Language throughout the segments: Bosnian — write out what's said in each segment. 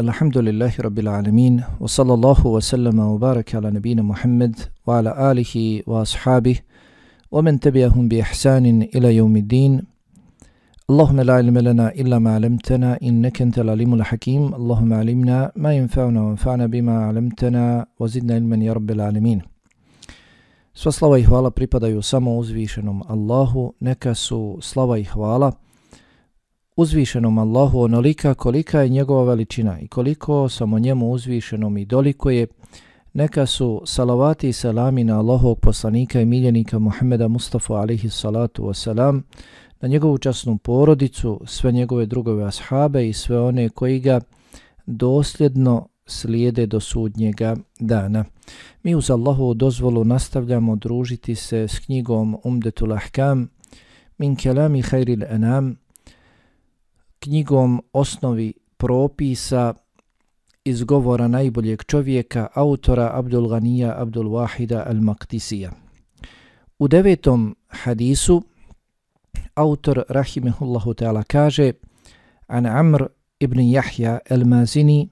Alhamdulillahi Rabbil Alamin wa sallallahu wa sallama wa baraka ala nabina Muhammad wa ala alihi wa ashabih wa man tabi'ahum bi ihsanin ila yawmiddin. Allahumma la ilma lana illa ma 'allamtana innaka antal alimul hakim. Allahumma 'allimna ma yanfa'una wa anfa'na bima 'allamtana wa zidna ilman ya Rabbil Alamin. Sva slava i hvala pripadaju samo uzvišenom Allahu neka su slava i hvala uzvišenom Allahu onolika kolika je njegova veličina i koliko samo njemu uzvišenom i doliko je, neka su salavati i salami na Allahovog poslanika i miljenika Muhammeda Mustafa alihi salatu wasalam, na njegovu časnu porodicu, sve njegove drugove ashabe i sve one koji ga dosljedno slijede do sudnjega dana. Mi uz Allahovu dozvolu nastavljamo družiti se s knjigom Umdetul Ahkam min kelami khairil anam knjigom osnovi propisa iz govora najboljeg čovjeka, autora Abdul Ghanija Abdul Wahida al-Maktisija. U devetom hadisu autor Rahimehullahu ta'ala kaže an Amr ibn Jahja al-Mazini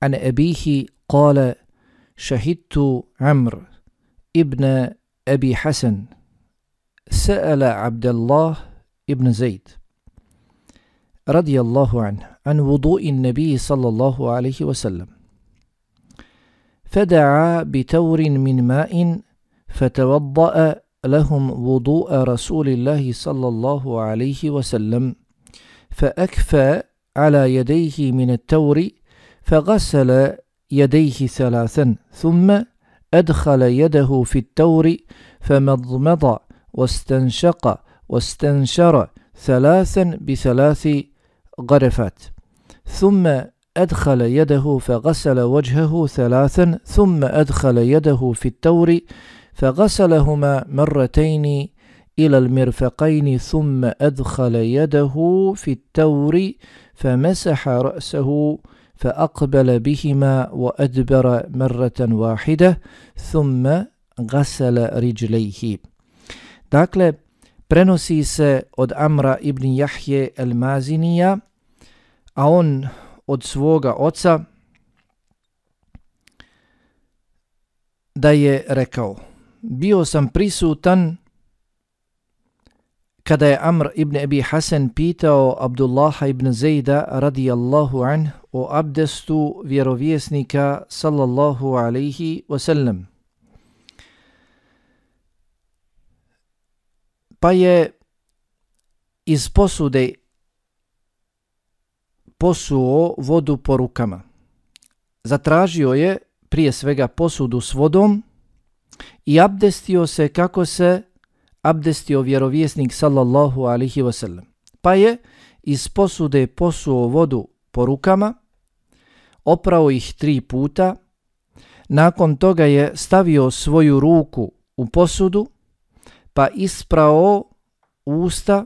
an Ebihi kale šahidtu Amr ibn Ebi Hasan sa'ala Abdullah ibn Zaid رضي الله عنه عن وضوء النبي صلى الله عليه وسلم فدعا بتور من ماء فتوضأ لهم وضوء رسول الله صلى الله عليه وسلم فأكفى على يديه من التور فغسل يديه ثلاثا ثم أدخل يده في التور فمضمض واستنشق واستنشر ثلاثا بثلاث غرفات ثم أدخل يده فغسل وجهه ثلاثا ثم أدخل يده في التور فغسلهما مرتين إلى المرفقين ثم أدخل يده في التور فمسح رأسه فأقبل بهما وأدبر مرة واحدة ثم غسل رجليه. Dakle, prenosi se od Amra ibn Jahje el-Mazinija, a on od svoga oca da je rekao bio sam prisutan kada je Amr ibn Abi Hasan pitao Abdullaha ibn Zejda radijallahu anh o abdestu vjerovjesnika sallallahu alaihi wasallam. Pa je iz posude posuo vodu po rukama. Zatražio je prije svega posudu s vodom i abdestio se kako se abdestio vjerovjesnik sallallahu alihi wasallam. Pa je iz posude posuo vodu po rukama, oprao ih tri puta, nakon toga je stavio svoju ruku u posudu, pa isprao usta,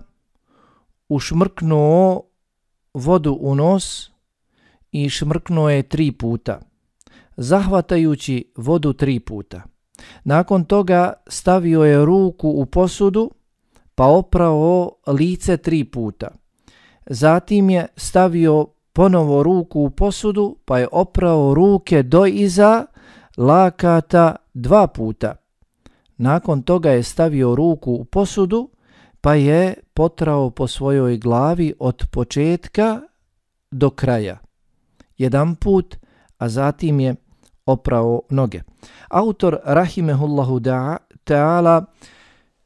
ušmrknuo vodu u nos i šmrknuo je tri puta, zahvatajući vodu tri puta. Nakon toga stavio je ruku u posudu, pa oprao lice tri puta. Zatim je stavio ponovo ruku u posudu, pa je oprao ruke do iza lakata dva puta. Nakon toga je stavio ruku u posudu, pa je potrao po svojoj glavi od početka do kraja. Jedan put, a zatim je oprao noge. Autor Rahimehullahu Ta'ala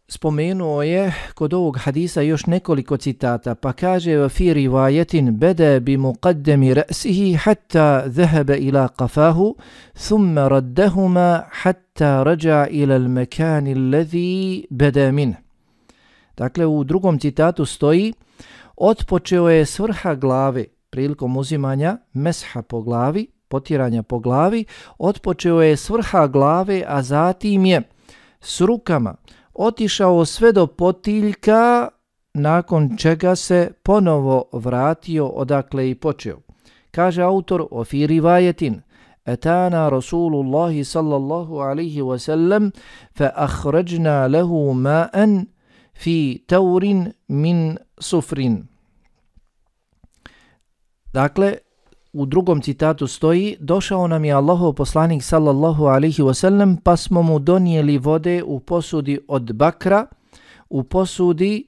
spomenuo je kod ovog hadisa još nekoliko citata, pa kaže fi rivajetin bede bi muqaddemi ra'sihi hatta zahebe ila qafahu, thumma raddahuma hatta rađa ila al-mekani alladhi bede min. Dakle, u drugom citatu stoji Otpočeo je svrha glave prilikom uzimanja mesha po glavi, potiranja po glavi, otpočeo je svrha glave, a zatim je s rukama otišao sve do potiljka, nakon čega se ponovo vratio odakle i počeo. Kaže autor Ofiri vajetin, Etana Rasulullahi sallallahu alihi wasallam fa ahređna lehu ma'an fi taurin min sufrin. Dakle, u drugom citatu stoji, došao nam je Allahov poslanik sallallahu alaihi wasallam, pa smo mu donijeli vode u posudi od bakra, u posudi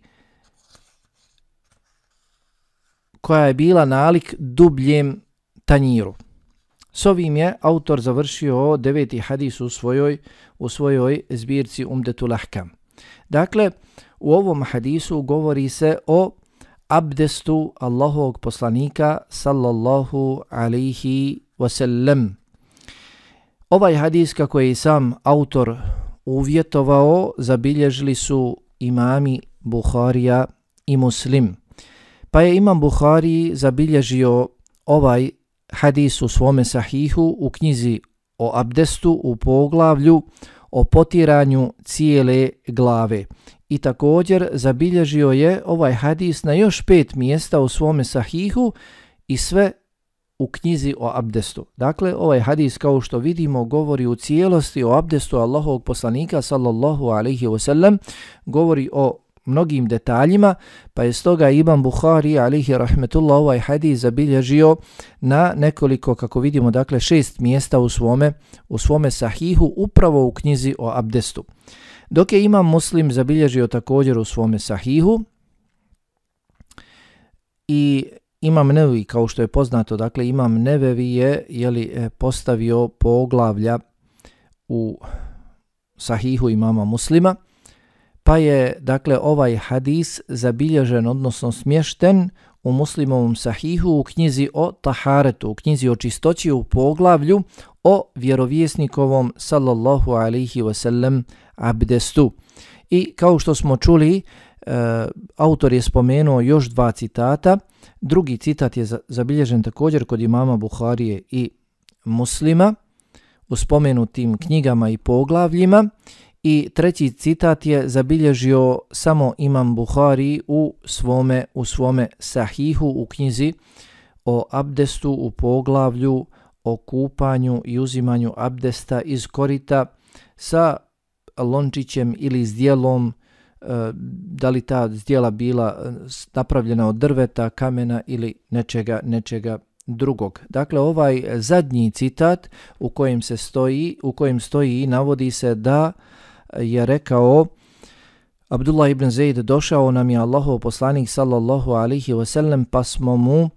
koja je bila nalik dubljem tanjiru. S ovim je autor završio deveti hadis u svojoj, u svojoj zbirci Umdetul Ahkam. Dakle, u ovom hadisu govori se o abdestu Allahovog poslanika sallallahu alaihi wasallam. Ovaj hadis kako je i sam autor uvjetovao zabilježili su imami Buharija i Muslim. Pa je imam Buhari zabilježio ovaj hadis u svome sahihu u knjizi o abdestu u poglavlju o potiranju cijele glave. I također zabilježio je ovaj hadis na još pet mjesta u svome sahihu i sve u knjizi o abdestu. Dakle, ovaj hadis kao što vidimo govori u cijelosti o abdestu Allahovog poslanika sallallahu alaihi wasallam, govori o mnogim detaljima, pa je stoga Ibn Bukhari alihi rahmetullah ovaj hadis zabilježio na nekoliko, kako vidimo, dakle šest mjesta u svome, u svome sahihu, upravo u knjizi o abdestu. Dok je Imam Muslim zabilježio također u svome sahihu i Imam Nevi, kao što je poznato, dakle Imam Nevevi je jeli, e, postavio poglavlja u sahihu imama muslima, pa je dakle ovaj hadis zabilježen, odnosno smješten u muslimovom sahihu u knjizi o taharetu, u knjizi o čistoći u poglavlju o vjerovjesnikovom sallallahu alihi wasallam abdestu. I kao što smo čuli, e, autor je spomenuo još dva citata. Drugi citat je zabilježen također kod imama Buharije i muslima u spomenutim knjigama i poglavljima. I treći citat je zabilježio samo imam Buhari u svome, u svome sahihu u knjizi o abdestu u poglavlju o kupanju i uzimanju abdesta iz korita sa lončićem ili zdjelom, e, da li ta zdjela bila e, napravljena od drveta, kamena ili nečega, nečega drugog. Dakle, ovaj zadnji citat u kojem se stoji, u kojem stoji navodi se da je rekao Abdullah ibn Zaid došao nam je Allahov poslanik sallallahu alihi wasallam pa smo mu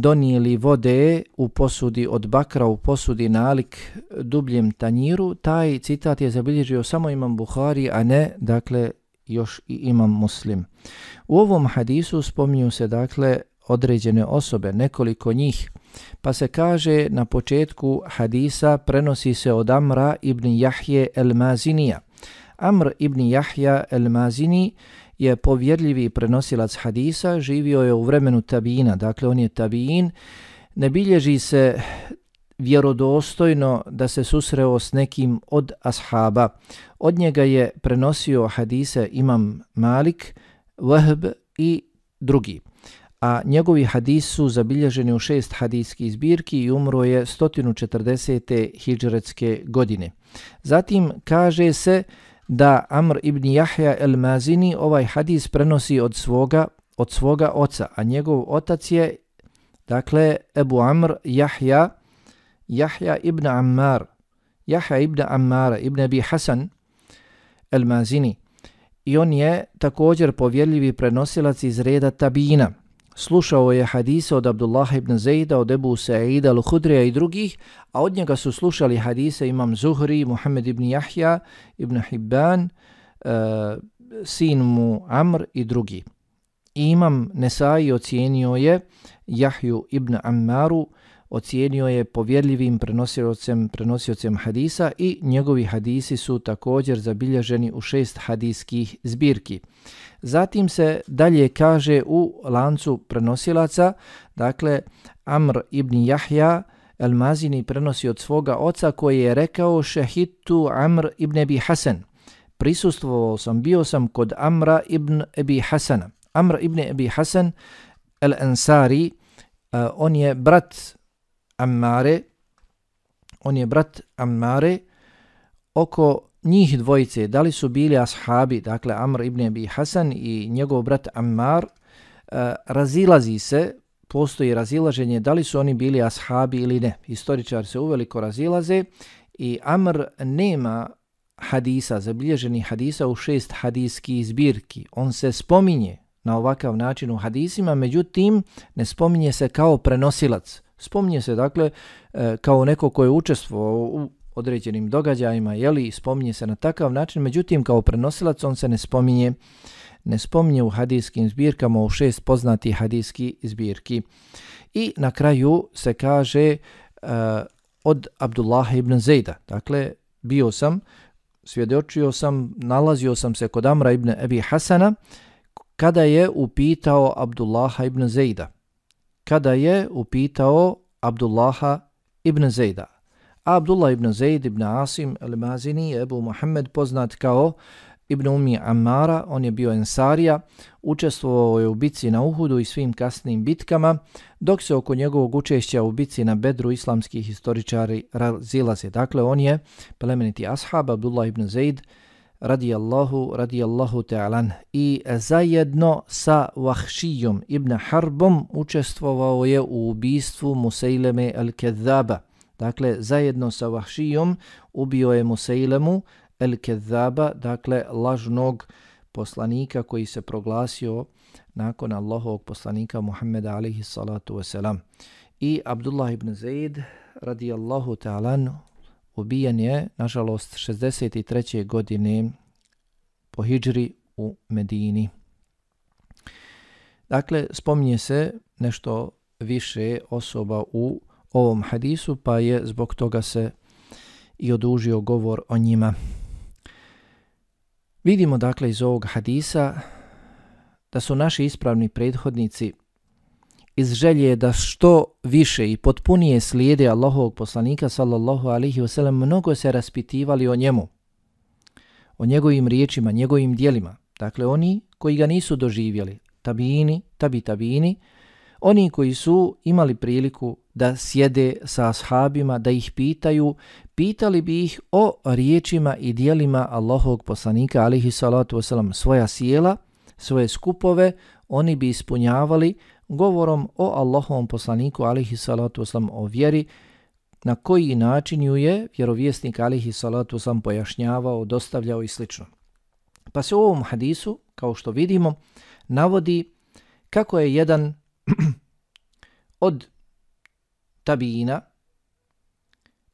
donijeli vode u posudi od bakra u posudi nalik dubljem tanjiru, taj citat je zabilježio samo imam Buhari, a ne, dakle, još i imam muslim. U ovom hadisu spominju se, dakle, određene osobe, nekoliko njih, pa se kaže na početku hadisa prenosi se od Amra ibn Jahje el-Mazinija. Amr ibn Jahja el-Mazini je povjerljivi prenosilac hadisa, živio je u vremenu tabijina, dakle on je tabiin, ne bilježi se vjerodostojno da se susreo s nekim od ashaba. Od njega je prenosio hadise imam Malik, Wahb i drugi. A njegovi hadisi su zabilježeni u šest hadijskih zbirki i umro je 140. hijđaretske godine. Zatim kaže se da Amr ibn Jahja el-Mazini ovaj hadis prenosi od svoga, od svoga oca, a njegov otac je, dakle, Ebu Amr Jahja, Jahja ibn Ammar, Jahja ibn Ammar, ibn Abi Hasan el-Mazini. I on je također povjerljivi prenosilac iz reda Tabina. Slušao je hadise od Abdullah ibn Zejda, od Ebu Sa'ida, Al-Hudrija i drugih, a od njega su slušali hadise imam Zuhri, Muhammed ibn Jahja, ibn Hibban, uh, sin mu Amr i drugi. I imam Nesai ocijenio je Jahju ibn Ammaru, ocijenio je povjerljivim prenosiocem, prenosiocem hadisa i njegovi hadisi su također zabilježeni u šest hadijskih zbirki. Zatim se dalje kaže u lancu prenosilaca, dakle Amr ibn Jahja el-Mazini prenosi od svoga oca koji je rekao šehitu Amr ibn Abi Hasan. Prisustvovao sam, bio sam kod Amra ibn Abi Hasana. Amr ibn Abi Hasan el-Ansari, uh, on je brat Ammare, on je brat Ammare, oko njih dvojice, da li su bili ashabi, dakle Amr ibn Abi Hasan i njegov brat Ammar, uh, razilazi se postoji razilaženje da li su oni bili ashabi ili ne. Historičari se uveliko razilaze i Amr nema hadisa, zabilježeni hadisa u šest hadijskih zbirki. On se spominje na ovakav način u hadisima, međutim ne spominje se kao prenosilac. Spominje se dakle e, kao neko ko je učestvovao u određenim događajima, jeli, spominje se na takav način, međutim kao prenosilac on se ne spominje ne spominje u hadijskim zbirkama u šest poznati hadijski zbirki. I na kraju se kaže uh, od Abdullah ibn Zejda. Dakle, bio sam, svjedočio sam, nalazio sam se kod Amra ibn Ebi Hasana kada je upitao Abdullaha ibn Zejda. Kada je upitao Abdullaha ibn Zejda. Abdullah ibn Zaid ibn Asim al-Mazini je Ebu Muhammed poznat kao Ibn Umi Ammara, on je bio ensarija, učestvovao je u bici na Uhudu i svim kasnim bitkama, dok se oko njegovog učešća u bici na Bedru islamski historičari razilaze. Dakle, on je plemeniti ashab Abdullah ibn Zaid, radijallahu, radijallahu ta'alan, i zajedno sa Vahšijom ibn Harbom učestvovao je u ubistvu Musaileme al-Kedhaba. Dakle, zajedno sa Vahšijom ubio je Museilemu el kezaba, dakle lažnog poslanika koji se proglasio nakon Allahovog poslanika Muhammeda alaihi salatu wasalam. I Abdullah ibn Zaid radijallahu ta'alan ubijen je, nažalost, 63. godine po hijđri u Medini. Dakle, spominje se nešto više osoba u ovom hadisu, pa je zbog toga se i odužio govor o njima. Vidimo dakle iz ovog hadisa da su naši ispravni prethodnici iz želje da što više i potpunije slijede Allahovog poslanika sallallahu alihi wasallam mnogo se raspitivali o njemu, o njegovim riječima, njegovim dijelima. Dakle, oni koji ga nisu doživjeli, tabini, tabi tabini, oni koji su imali priliku da sjede sa ashabima, da ih pitaju, pitali bi ih o riječima i dijelima Allahovog poslanika, alihi salatu wasalam, svoja sjela, svoje skupove, oni bi ispunjavali govorom o Allahovom poslaniku, alihi salatu wasalam, o vjeri, na koji način ju je vjerovjesnik, alihi salatu wasalam, pojašnjavao, dostavljao i sl. Pa se u ovom hadisu, kao što vidimo, navodi kako je jedan od tabijina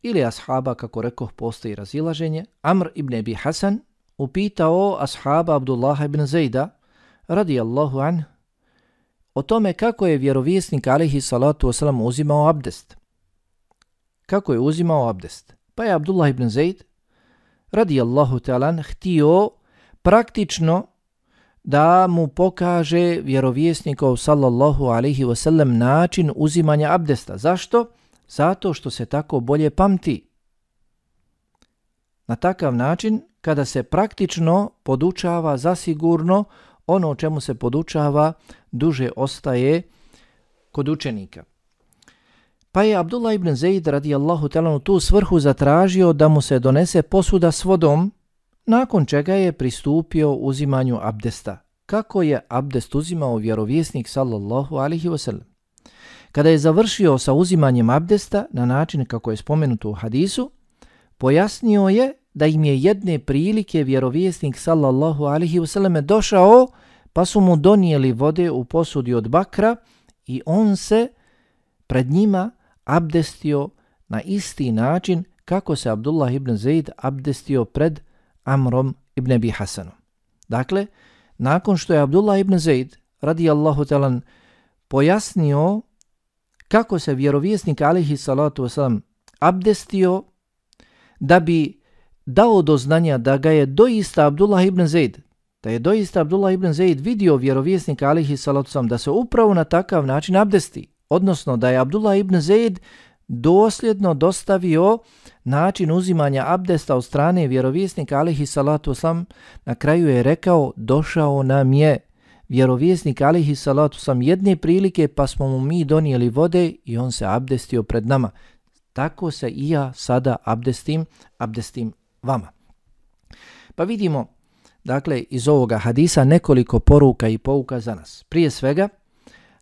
ili ashaba, kako rekoh, postoji razilaženje, Amr ibn Abi Hasan upitao ashaba Abdullah ibn Zejda, radijallahu an, o tome kako je vjerovjesnik alihi salatu wasalam uzimao abdest. Kako je uzimao abdest? Pa je Abdullah ibn Zejd, radijallahu talan, htio praktično da mu pokaže vjerovjesnikov sallallahu alaihi wasallam način uzimanja abdesta. Zašto? Zato što se tako bolje pamti. Na takav način, kada se praktično podučava zasigurno, ono o čemu se podučava duže ostaje kod učenika. Pa je Abdullah ibn Zaid radijallahu talanu tu svrhu zatražio da mu se donese posuda s vodom nakon čega je pristupio uzimanju abdesta. Kako je abdest uzimao vjerovjesnik sallallahu alihi wasallam? Kada je završio sa uzimanjem abdesta na način kako je spomenuto u hadisu, pojasnio je da im je jedne prilike vjerovjesnik sallallahu alihi wasallam došao pa su mu donijeli vode u posudi od bakra i on se pred njima abdestio na isti način kako se Abdullah ibn Zaid abdestio pred Amrom ibn Abi Hasanom. Dakle, nakon što je Abdullah ibn Zaid radijallahu talan pojasnio kako se vjerovjesnik alihi salatu wasalam abdestio da bi dao do znanja da ga je doista Abdullah ibn Zaid, da je doista Abdullah ibn Zaid vidio vjerovjesnika alihi salatu wasalam da se upravo na takav način abdesti, odnosno da je Abdullah ibn Zaid dosljedno dostavio način uzimanja abdesta od strane vjerovjesnika alihi salatu sam na kraju je rekao došao nam je vjerovjesnik alihi salatu sam jedne prilike pa smo mu mi donijeli vode i on se abdestio pred nama. Tako se i ja sada abdestim, abdestim vama. Pa vidimo, dakle, iz ovoga hadisa nekoliko poruka i pouka za nas. Prije svega,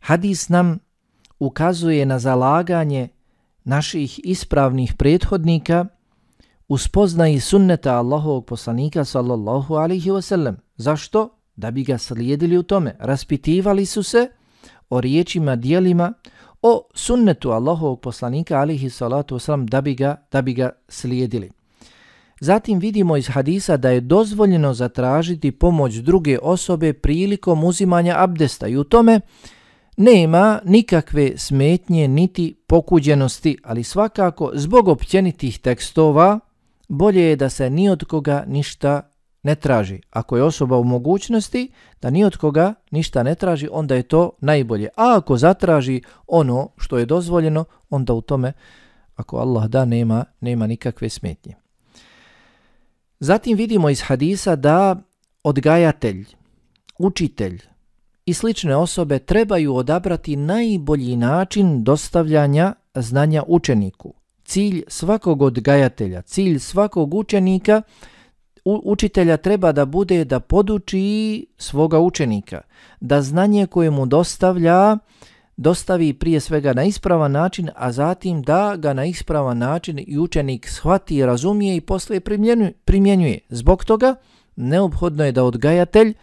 hadis nam ukazuje na zalaganje naših ispravnih prethodnika u spoznaji sunneta Allahovog poslanika sallallahu alaihi wasallam. Zašto? Da bi ga slijedili u tome. Raspitivali su se o riječima, dijelima, o sunnetu Allahovog poslanika alaihi salatu wasallam da bi ga, da bi ga slijedili. Zatim vidimo iz hadisa da je dozvoljeno zatražiti pomoć druge osobe prilikom uzimanja abdesta i u tome nema nikakve smetnje niti pokuđenosti, ali svakako zbog općenitih tekstova bolje je da se ni od koga ništa ne traži. Ako je osoba u mogućnosti da ni od koga ništa ne traži, onda je to najbolje. A ako zatraži ono što je dozvoljeno, onda u tome, ako Allah da, nema, nema nikakve smetnje. Zatim vidimo iz hadisa da odgajatelj, učitelj i slične osobe trebaju odabrati najbolji način dostavljanja znanja učeniku. Cilj svakog odgajatelja, cilj svakog učenika, u, učitelja treba da bude da poduči svoga učenika, da znanje koje mu dostavlja dostavi prije svega na ispravan način, a zatim da ga na ispravan način i učenik shvati, razumije i posle primjenjuje. Zbog toga neophodno je da odgajatelj,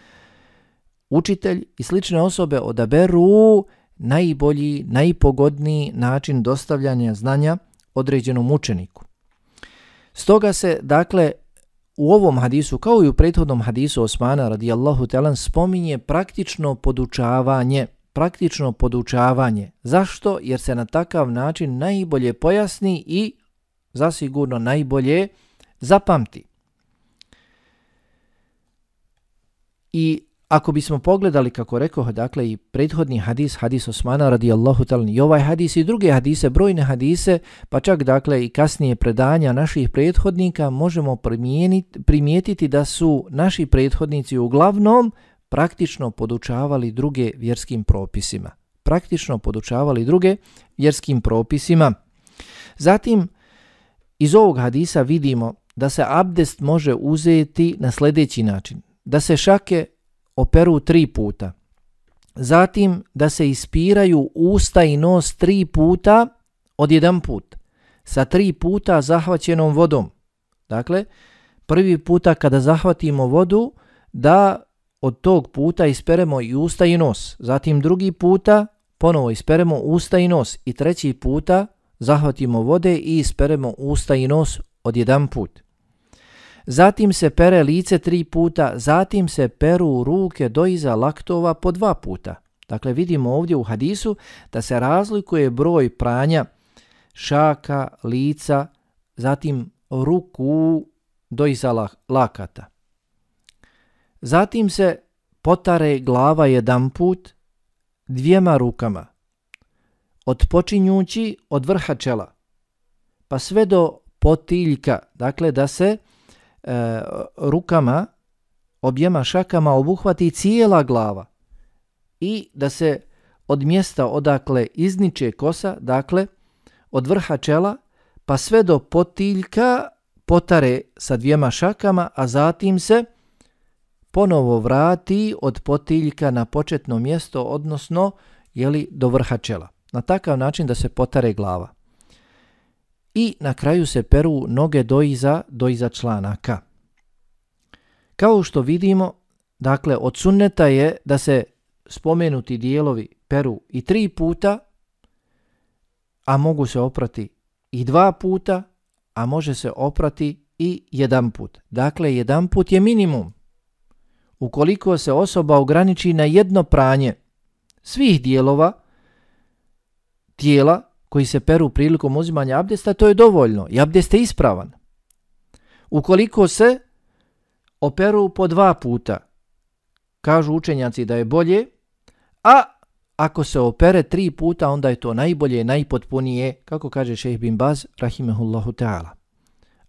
učitelj i slične osobe odaberu najbolji, najpogodniji način dostavljanja znanja određenom učeniku. Stoga se, dakle, u ovom hadisu, kao i u prethodnom hadisu Osmana radijallahu talan, spominje praktično podučavanje praktično podučavanje. Zašto? Jer se na takav način najbolje pojasni i zasigurno najbolje zapamti. I ako bismo pogledali, kako rekao, dakle i prethodni hadis, hadis Osmana radijallahu talan, i ovaj hadis i druge hadise, brojne hadise, pa čak dakle i kasnije predanja naših prethodnika, možemo primijetiti da su naši prethodnici uglavnom praktično podučavali druge vjerskim propisima. Praktično podučavali druge vjerskim propisima. Zatim, iz ovog hadisa vidimo da se abdest može uzeti na sljedeći način. Da se šake operu tri puta. Zatim, da se ispiraju usta i nos tri puta od jedan put. Sa tri puta zahvaćenom vodom. Dakle, prvi puta kada zahvatimo vodu, da od tog puta isperemo i usta i nos. Zatim drugi puta ponovo isperemo usta i nos. I treći puta zahvatimo vode i isperemo usta i nos od jedan put. Zatim se pere lice tri puta, zatim se peru ruke do iza laktova po dva puta. Dakle, vidimo ovdje u hadisu da se razlikuje broj pranja šaka, lica, zatim ruku do iza lakata. Zatim se potare glava jedan put dvijema rukama, odpočinjući od vrha čela, pa sve do potiljka, dakle da se e, rukama, objema šakama obuhvati cijela glava i da se od mjesta odakle izniče kosa, dakle od vrha čela, pa sve do potiljka potare sa dvijema šakama, a zatim se ponovo vrati od potiljka na početno mjesto, odnosno jeli, do vrha čela. Na takav način da se potare glava. I na kraju se peru noge do iza, do iza članaka. Kao što vidimo, dakle, od sunneta je da se spomenuti dijelovi peru i tri puta, a mogu se oprati i dva puta, a može se oprati i jedan put. Dakle, jedan put je minimum ukoliko se osoba ograniči na jedno pranje svih dijelova tijela koji se peru prilikom uzimanja abdesta, to je dovoljno i abdest je ispravan. Ukoliko se operu po dva puta, kažu učenjaci da je bolje, a ako se opere tri puta, onda je to najbolje, najpotpunije, kako kaže šejh bin Baz, rahimehullahu ta'ala.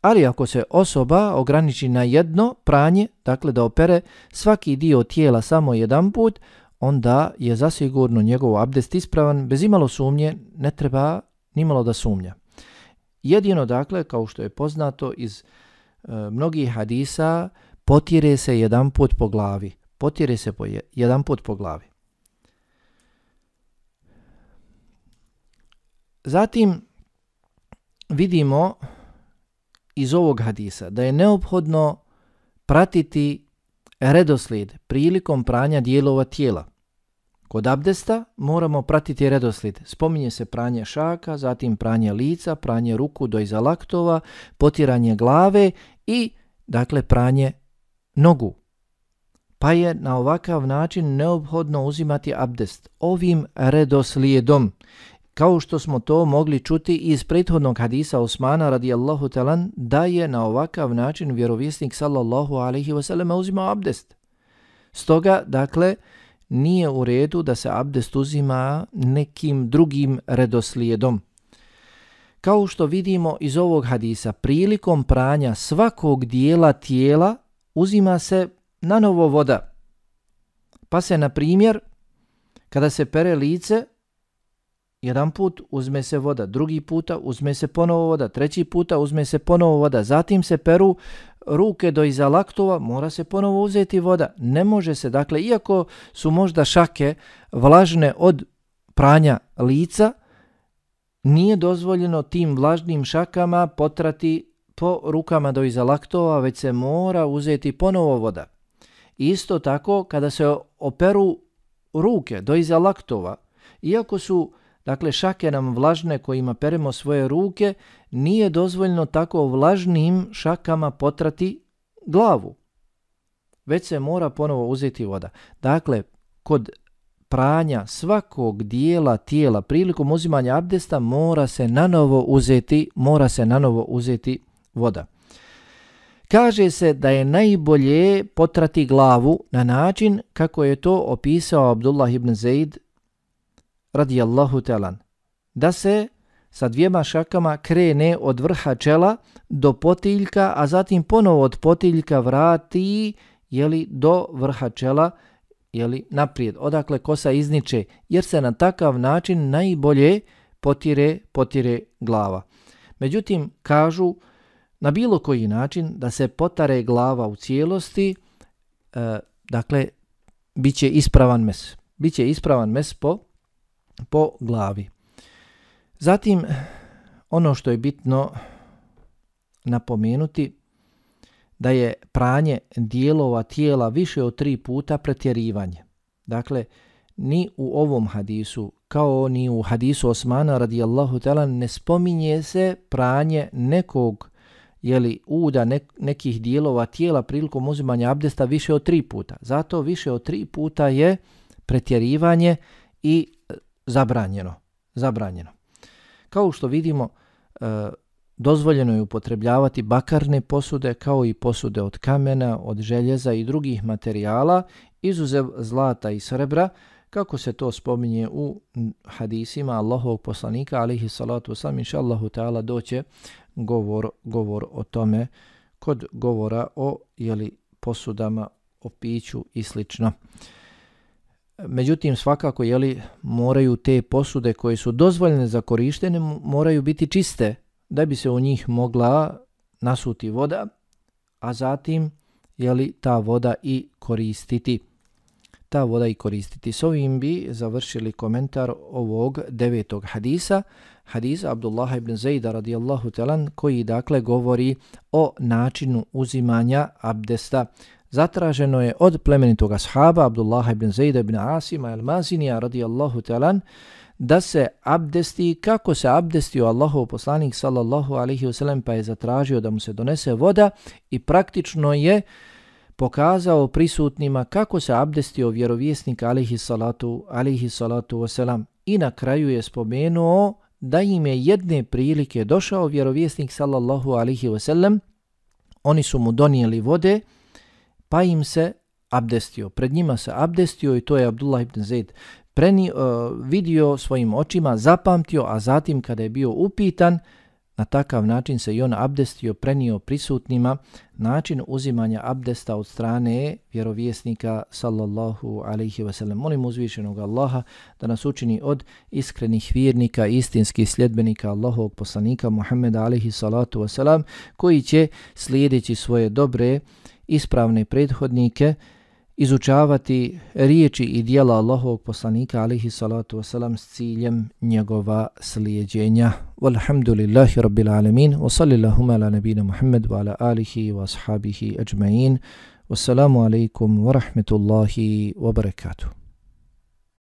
Ali ako se osoba ograniči na jedno pranje, dakle da opere svaki dio tijela samo jedan put, onda je zasigurno njegov abdest ispravan, bez imalo sumnje, ne treba nimalo da sumnja. Jedino, dakle, kao što je poznato iz e, mnogih hadisa, potire se jedan put po glavi. Potire se po je, jedan put po glavi. zatim vidimo iz ovog hadisa da je neophodno pratiti redoslijed prilikom pranja dijelova tijela. Kod abdesta moramo pratiti redoslijed. Spominje se pranje šaka, zatim pranje lica, pranje ruku do iza laktova, potiranje glave i dakle pranje nogu. Pa je na ovakav način neophodno uzimati abdest ovim redoslijedom kao što smo to mogli čuti iz prethodnog hadisa Osmana radijallahu talan, da je na ovakav način vjerovjesnik sallallahu alaihi wasallam uzimao abdest. Stoga, dakle, nije u redu da se abdest uzima nekim drugim redoslijedom. Kao što vidimo iz ovog hadisa, prilikom pranja svakog dijela tijela uzima se na novo voda. Pa se, na primjer, kada se pere lice, jedan put uzme se voda, drugi puta uzme se ponovo voda, treći puta uzme se ponovo voda, zatim se peru ruke do iza laktova, mora se ponovo uzeti voda. Ne može se, dakle, iako su možda šake vlažne od pranja lica, nije dozvoljeno tim vlažnim šakama potrati po rukama do iza laktova, već se mora uzeti ponovo voda. Isto tako, kada se operu ruke do iza laktova, iako su Dakle, šake nam vlažne kojima peremo svoje ruke, nije dozvoljno tako vlažnim šakama potrati glavu. Već se mora ponovo uzeti voda. Dakle, kod pranja svakog dijela tijela prilikom uzimanja abdesta mora se nanovo uzeti, mora se nanovo uzeti voda. Kaže se da je najbolje potrati glavu na način kako je to opisao Abdullah ibn Zaid radijallahu talan, da se sa dvijema šakama krene od vrha čela do potiljka, a zatim ponovo od potiljka vrati jeli, do vrha čela jeli, naprijed, odakle kosa izniče, jer se na takav način najbolje potire, potire glava. Međutim, kažu na bilo koji način da se potare glava u cijelosti, e, dakle, bit će ispravan mes. Biće ispravan mes po po glavi. Zatim, ono što je bitno napomenuti, da je pranje dijelova tijela više od tri puta pretjerivanje. Dakle, ni u ovom hadisu, kao ni u hadisu Osmana radijallahu ta'ala, ne spominje se pranje nekog jeli, uda ne, nekih dijelova tijela prilikom uzimanja abdesta više od tri puta. Zato više od tri puta je pretjerivanje i zabranjeno. Zabranjeno. Kao što vidimo, e, dozvoljeno je upotrebljavati bakarne posude kao i posude od kamena, od željeza i drugih materijala, izuzev zlata i srebra, kako se to spominje u hadisima Allahovog poslanika, alihi salatu wasalam, inša Allahu ta'ala, doće govor, govor o tome kod govora o jeli, posudama, o piću i slično. Međutim, svakako je li moraju te posude koje su dozvoljene za korištenje moraju biti čiste da bi se u njih mogla nasuti voda, a zatim je li ta voda i koristiti. Ta voda i koristiti. S ovim bi završili komentar ovog devetog hadisa, hadisa Abdullah ibn Zejda radijallahu talan, koji dakle govori o načinu uzimanja abdesta. Zatraženo je od plemenitog ashaba Abdullah ibn Zaida ibn Asima al-Mazinija radijallahu talan da se abdesti kako se abdestio Allahov poslanik sallallahu alaihi wasallam pa je zatražio da mu se donese voda i praktično je pokazao prisutnima kako se abdestio vjerovjesnik alaihi salatu, alaihi salatu wasalam. I na kraju je spomenuo da im je jedne prilike došao vjerovjesnik sallallahu alaihi wasallam. Oni su mu donijeli vode pa im se abdestio. Pred njima se abdestio i to je Abdullah ibn Zaid preni, uh, vidio svojim očima, zapamtio, a zatim kada je bio upitan, na takav način se i on abdestio, prenio prisutnima način uzimanja abdesta od strane vjerovjesnika sallallahu alaihi wasallam. Molim uzvišenog Allaha da nas učini od iskrenih vjernika, istinskih sljedbenika Allahovog poslanika Muhammeda alaihi salatu wasallam, koji će slijedeći svoje dobre ispravne prethodnike izučavati riječi i dijela Allahovog poslanika alihi salatu wasalam s ciljem njegova slijedjenja. Walhamdulillahi rabbil alamin wa sallillahuma ala nabina Muhammad wa ala alihi wa ashabihi ajma'in. Wassalamu alaikum wa rahmetullahi wa barakatuh.